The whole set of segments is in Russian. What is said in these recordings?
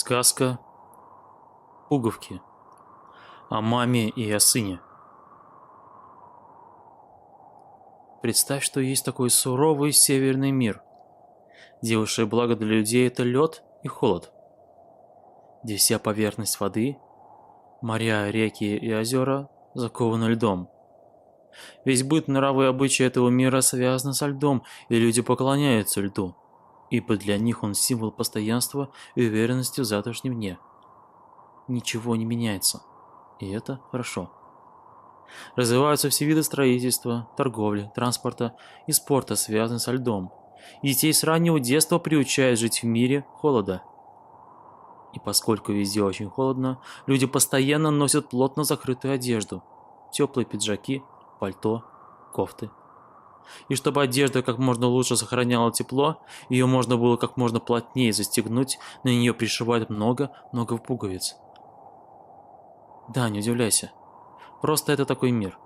Сказка. «Пуговки» о маме и о сыне. Представь, что есть такой суровый северный мир, где высшее благо для людей – это лед и холод, где вся поверхность воды, моря, реки и озера закованы льдом. Весь быт, нравы и обычаи этого мира связаны со льдом, и люди поклоняются льду – ибо для них он символ постоянства и уверенности в завтрашнем дне. Ничего не меняется, и это хорошо. Развиваются все виды строительства, торговли, транспорта и спорта, связанные со льдом. И детей с раннего детства приучают жить в мире холода. И поскольку везде очень холодно, люди постоянно носят плотно закрытую одежду, теплые пиджаки, пальто, кофты и чтобы одежда как можно лучше сохраняла тепло, ее можно было как можно плотнее застегнуть, на нее пришивают много-много пуговиц. Да, не удивляйся. Просто это такой мир.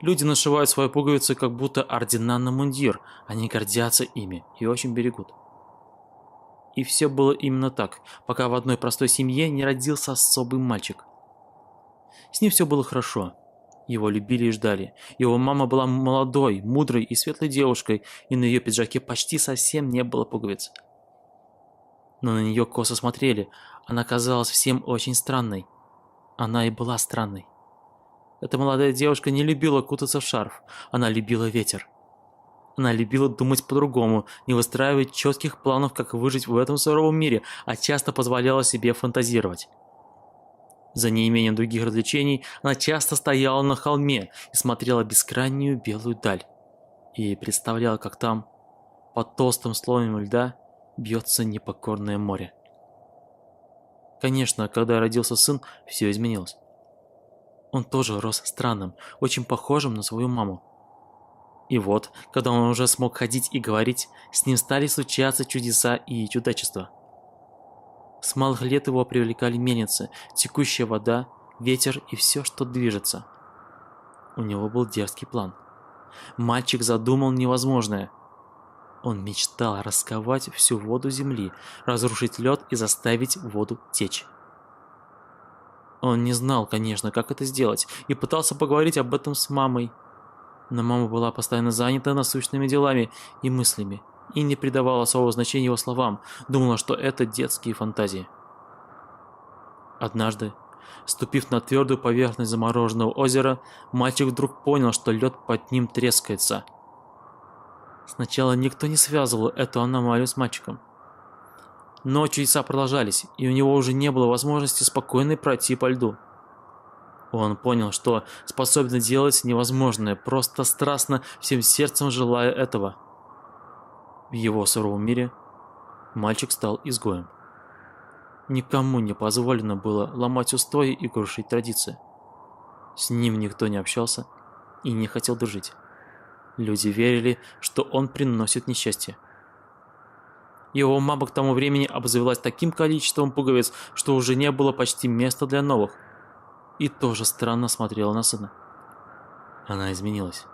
Люди нашивают свои пуговицы как будто ордена на мундир, они гордятся ими и очень берегут. И все было именно так, пока в одной простой семье не родился особый мальчик. С ним все было хорошо. Его любили и ждали. Его мама была молодой, мудрой и светлой девушкой, и на ее пиджаке почти совсем не было пуговиц. Но на нее косо смотрели. Она казалась всем очень странной. Она и была странной. Эта молодая девушка не любила кутаться в шарф. Она любила ветер. Она любила думать по-другому, не выстраивать четких планов, как выжить в этом суровом мире, а часто позволяла себе фантазировать. За неимением других развлечений она часто стояла на холме и смотрела бескрайнюю белую даль. И представляла, как там, под толстым слоем льда, бьется непокорное море. Конечно, когда родился сын, все изменилось. Он тоже рос странным, очень похожим на свою маму. И вот, когда он уже смог ходить и говорить, с ним стали случаться чудеса и чудачества. С малых лет его привлекали мельницы, текущая вода, ветер и все, что движется. У него был дерзкий план. Мальчик задумал невозможное. Он мечтал расковать всю воду земли, разрушить лед и заставить воду течь. Он не знал, конечно, как это сделать, и пытался поговорить об этом с мамой. Но мама была постоянно занята насущными делами и мыслями и не придавала особого значения его словам, думала, что это детские фантазии. Однажды, ступив на твердую поверхность замороженного озера, мальчик вдруг понял, что лед под ним трескается. Сначала никто не связывал эту аномалию с мальчиком. Но чудеса продолжались, и у него уже не было возможности спокойно пройти по льду. Он понял, что способен делать невозможное, просто страстно всем сердцем желая этого. В его суровом мире мальчик стал изгоем. Никому не позволено было ломать устои и крушить традиции. С ним никто не общался и не хотел дружить. Люди верили, что он приносит несчастье. Его мама к тому времени обзавелась таким количеством пуговиц, что уже не было почти места для новых. И тоже странно смотрела на сына. Она изменилась.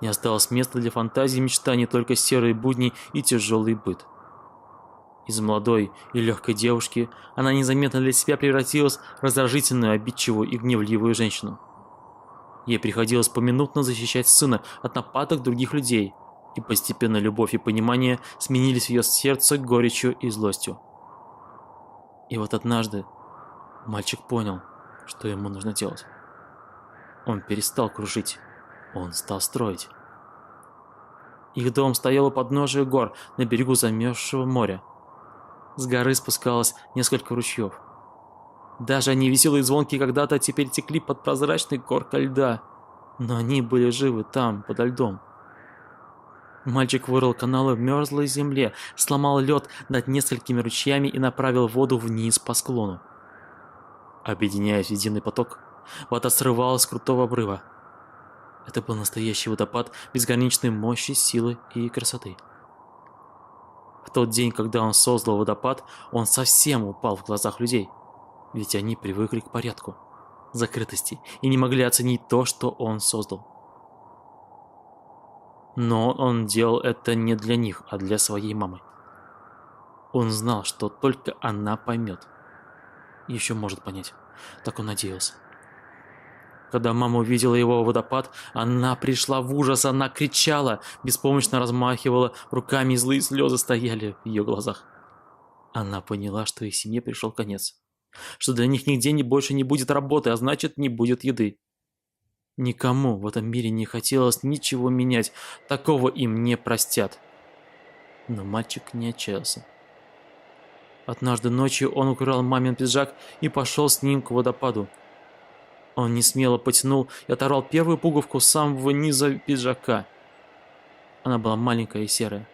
Не осталось места для фантазии и мечтаний, только серые будни и тяжелый быт. Из молодой и легкой девушки она незаметно для себя превратилась в раздражительную, обидчивую и гневливую женщину. Ей приходилось поминутно защищать сына от нападок других людей, и постепенно любовь и понимание сменились в ее сердце горечью и злостью. И вот однажды мальчик понял, что ему нужно делать. Он перестал кружить он стал строить. Их дом стоял у подножия гор на берегу замерзшего моря. С горы спускалось несколько ручьев. Даже они веселые и звонкие когда-то теперь текли под прозрачной коркой льда. Но они были живы там, подо льдом. Мальчик вырыл каналы в мерзлой земле, сломал лед над несколькими ручьями и направил воду вниз по склону. Объединяясь в единый поток, вода срывалась с крутого обрыва. Это был настоящий водопад безграничной мощи, силы и красоты. В тот день, когда он создал водопад, он совсем упал в глазах людей. Ведь они привыкли к порядку, закрытости и не могли оценить то, что он создал. Но он делал это не для них, а для своей мамы. Он знал, что только она поймет. Еще может понять. Так он надеялся. Когда мама увидела его водопад, она пришла в ужас, она кричала, беспомощно размахивала руками, и злые слезы стояли в ее глазах. Она поняла, что их семье пришел конец. Что для них нигде не больше не будет работы, а значит, не будет еды. Никому в этом мире не хотелось ничего менять, такого им не простят. Но мальчик не отчаялся. Однажды ночью он украл мамин пиджак и пошел с ним к водопаду. Он не смело потянул и оторвал первую пуговку с самого низа пиджака. Она была маленькая и серая.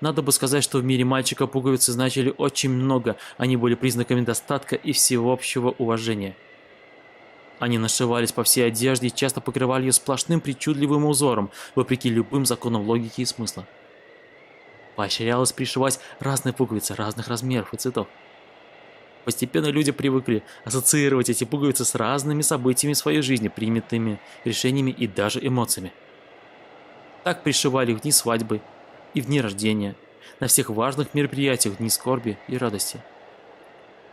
Надо бы сказать, что в мире мальчика пуговицы значили очень много, они были признаками достатка и всеобщего уважения. Они нашивались по всей одежде и часто покрывали ее сплошным причудливым узором, вопреки любым законам логики и смысла. Поощрялось пришивать разные пуговицы разных размеров и цветов. Постепенно люди привыкли ассоциировать эти пуговицы с разными событиями своей жизни, принятыми решениями и даже эмоциями. Так пришивали в дни свадьбы и в дни рождения, на всех важных мероприятиях, в дни скорби и радости.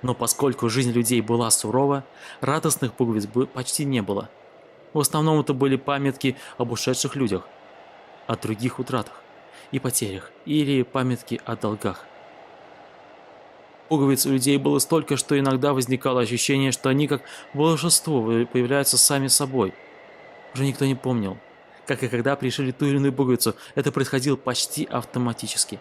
Но поскольку жизнь людей была сурова, радостных пуговиц почти не было. В основном это были памятки об ушедших людях, о других утратах и потерях, или памятки о долгах. Пуговиц у людей было столько, что иногда возникало ощущение, что они как волшебство появляются сами собой. Уже никто не помнил, как и когда пришили ту или иную пуговицу, это происходило почти автоматически.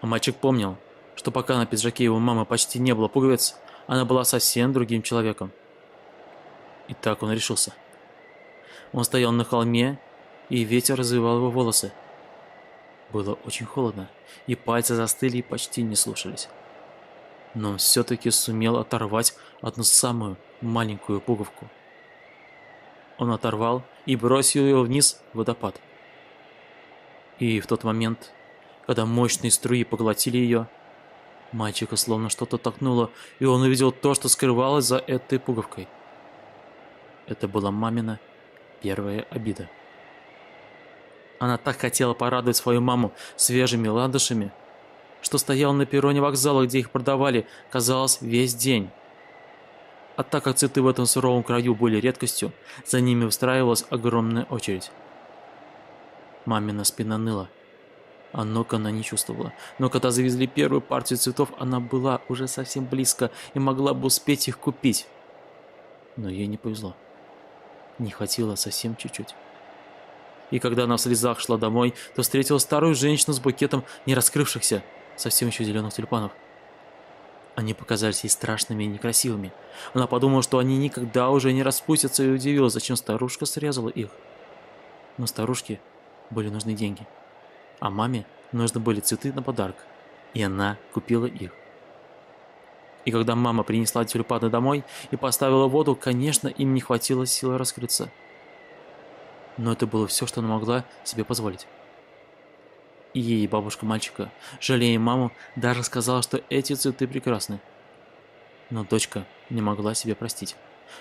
А мальчик помнил, что пока на пиджаке его мамы почти не было пуговиц, она была совсем другим человеком. И так он решился. Он стоял на холме, и ветер развивал его волосы. Было очень холодно, и пальцы застыли и почти не слушались. Но он все-таки сумел оторвать одну самую маленькую пуговку. Он оторвал и бросил ее вниз в водопад. И в тот момент, когда мощные струи поглотили ее, Мальчика словно что-то толкнуло, и он увидел то, что скрывалось за этой пуговкой. Это была мамина первая обида. Она так хотела порадовать свою маму свежими ладушами, что стояла на перроне вокзала, где их продавали, казалось, весь день. А так как цветы в этом суровом краю были редкостью, за ними устраивалась огромная очередь. Мамина спина ныла. А ног она не чувствовала. Но когда завезли первую партию цветов, она была уже совсем близко и могла бы успеть их купить. Но ей не повезло. Не хватило совсем чуть-чуть. И когда она в слезах шла домой, то встретила старую женщину с букетом не раскрывшихся, совсем еще зеленых тюльпанов. Они показались ей страшными и некрасивыми. Она подумала, что они никогда уже не распустятся и удивилась, зачем старушка срезала их. Но старушке были нужны деньги а маме нужны были цветы на подарок, и она купила их. И когда мама принесла тюльпаны домой и поставила воду, конечно, им не хватило силы раскрыться. Но это было все, что она могла себе позволить. И бабушка мальчика, жалея маму, даже сказала, что эти цветы прекрасны. Но дочка не могла себе простить,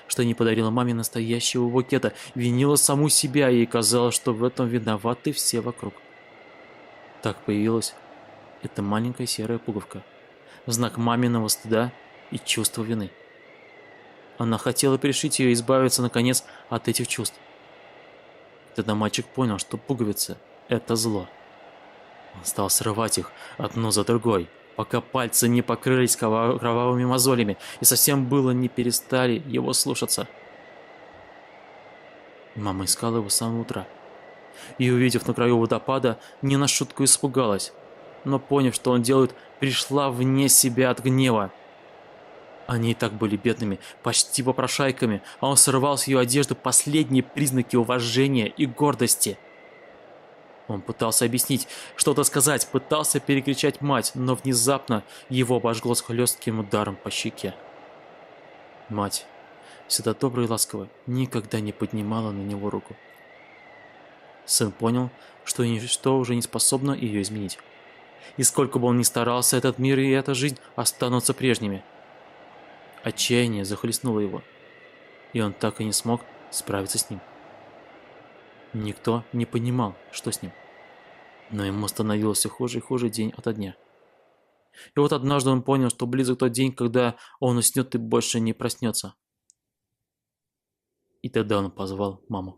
что не подарила маме настоящего букета, винила саму себя, и казалось, что в этом виноваты все вокруг. Так появилась эта маленькая серая пуговка. Знак маминого стыда и чувства вины. Она хотела перешить ее и избавиться, наконец, от этих чувств. Тогда мальчик понял, что пуговицы – это зло. Он стал срывать их одну за другой, пока пальцы не покрылись кровавыми мозолями и совсем было не перестали его слушаться. Мама искала его с самого утра и, увидев на краю водопада, не на шутку испугалась. Но поняв, что он делает, пришла вне себя от гнева. Они и так были бедными, почти попрошайками, а он срывал с ее одежды последние признаки уважения и гордости. Он пытался объяснить, что-то сказать, пытался перекричать мать, но внезапно его обожгло с хлестким ударом по щеке. Мать, всегда добрая и ласковая, никогда не поднимала на него руку. Сын понял, что ничто уже не способно ее изменить. И сколько бы он ни старался, этот мир и эта жизнь останутся прежними. Отчаяние захлестнуло его, и он так и не смог справиться с ним. Никто не понимал, что с ним. Но ему становилось все хуже и хуже день ото дня. И вот однажды он понял, что близок тот день, когда он уснет и больше не проснется. И тогда он позвал маму.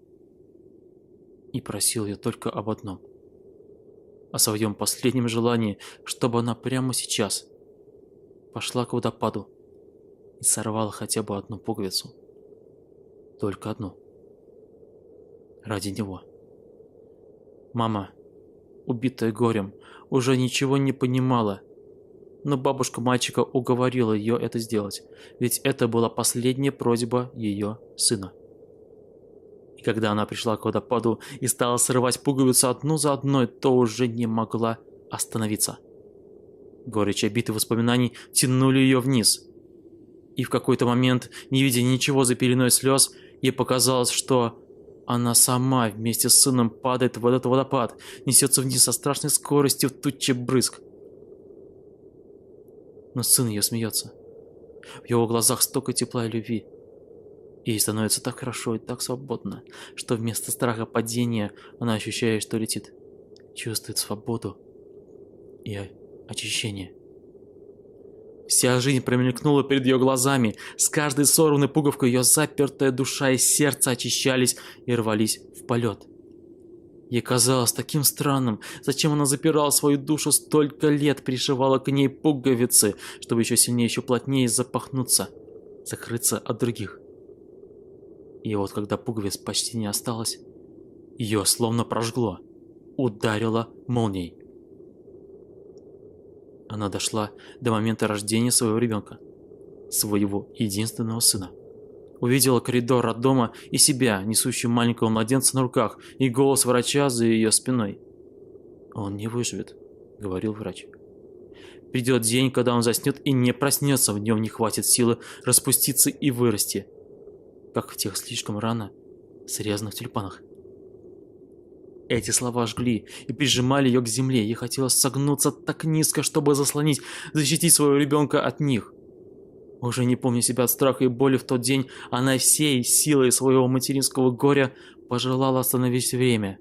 И просил ее только об одном. О своем последнем желании, чтобы она прямо сейчас пошла к водопаду и сорвала хотя бы одну пуговицу. Только одну. Ради него. Мама, убитая горем, уже ничего не понимала, но бабушка мальчика уговорила ее это сделать, ведь это была последняя просьба ее сына. И когда она пришла к водопаду и стала срывать пуговицу одну за одной, то уже не могла остановиться. Горечь обиты воспоминаний тянули ее вниз. И в какой-то момент, не видя ничего за пеленой слез, ей показалось, что она сама вместе с сыном падает в этот водопад, несется вниз со страшной скоростью в туче брызг но сын ее смеется. В его глазах столько тепла и любви. Ей становится так хорошо и так свободно, что вместо страха падения она ощущает, что летит. Чувствует свободу и очищение. Вся жизнь промелькнула перед ее глазами. С каждой сорванной пуговкой ее запертая душа и сердце очищались и рвались в полет. Ей казалось таким странным, зачем она запирала свою душу столько лет, пришивала к ней пуговицы, чтобы еще сильнее, еще плотнее запахнуться, закрыться от других. И вот когда пуговиц почти не осталось, ее словно прожгло, ударило молнией. Она дошла до момента рождения своего ребенка, своего единственного сына. Увидела коридор от дома и себя, несущую маленького младенца на руках, и голос врача за ее спиной. «Он не выживет», — говорил врач. «Придет день, когда он заснет и не проснется, в нем не хватит силы распуститься и вырасти, как в тех слишком рано срезанных тюльпанах». Эти слова жгли и прижимали ее к земле. Ей хотелось согнуться так низко, чтобы заслонить, защитить своего ребенка от них. Уже не помня себя от страха и боли в тот день, она всей силой своего материнского горя пожелала остановить время.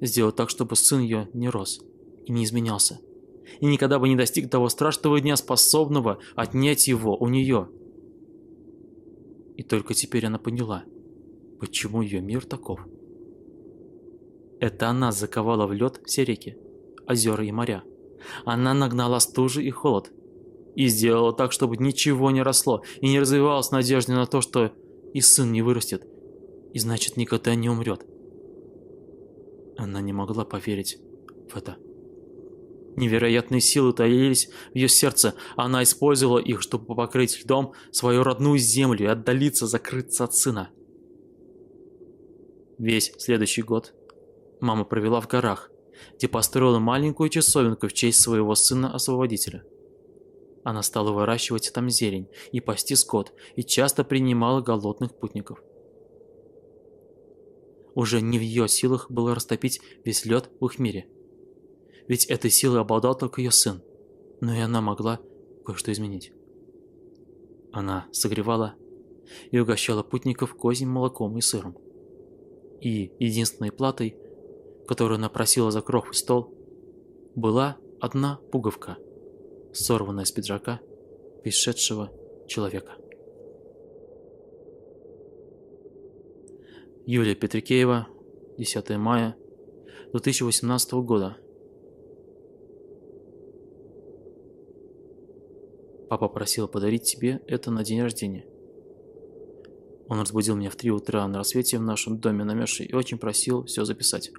Сделать так, чтобы сын ее не рос и не изменялся. И никогда бы не достиг того страшного дня, способного отнять его у нее. И только теперь она поняла, почему ее мир таков. Это она заковала в лед все реки, озера и моря. Она нагнала стужи и холод, и сделала так, чтобы ничего не росло и не развивалось надежды на то, что и сын не вырастет, и значит никогда не умрет. Она не могла поверить в это. Невероятные силы таились в ее сердце, она использовала их, чтобы покрыть льдом свою родную землю и отдалиться, закрыться от сына. Весь следующий год мама провела в горах, где построила маленькую часовенку в честь своего сына-освободителя. Она стала выращивать там зелень и пасти скот, и часто принимала голодных путников. Уже не в ее силах было растопить весь лед в их мире. Ведь этой силой обладал только ее сын, но и она могла кое-что изменить. Она согревала и угощала путников козьим молоком и сыром. И единственной платой, которую она просила за кров и стол, была одна пуговка – сорванная с пиджака пришедшего человека. Юлия Петрикеева, 10 мая 2018 года. Папа просил подарить тебе это на день рождения. Он разбудил меня в 3 утра на рассвете в нашем доме на Мёрше и очень просил все записать.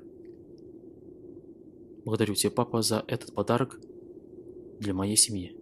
Благодарю тебя, папа, за этот подарок для моей семьи.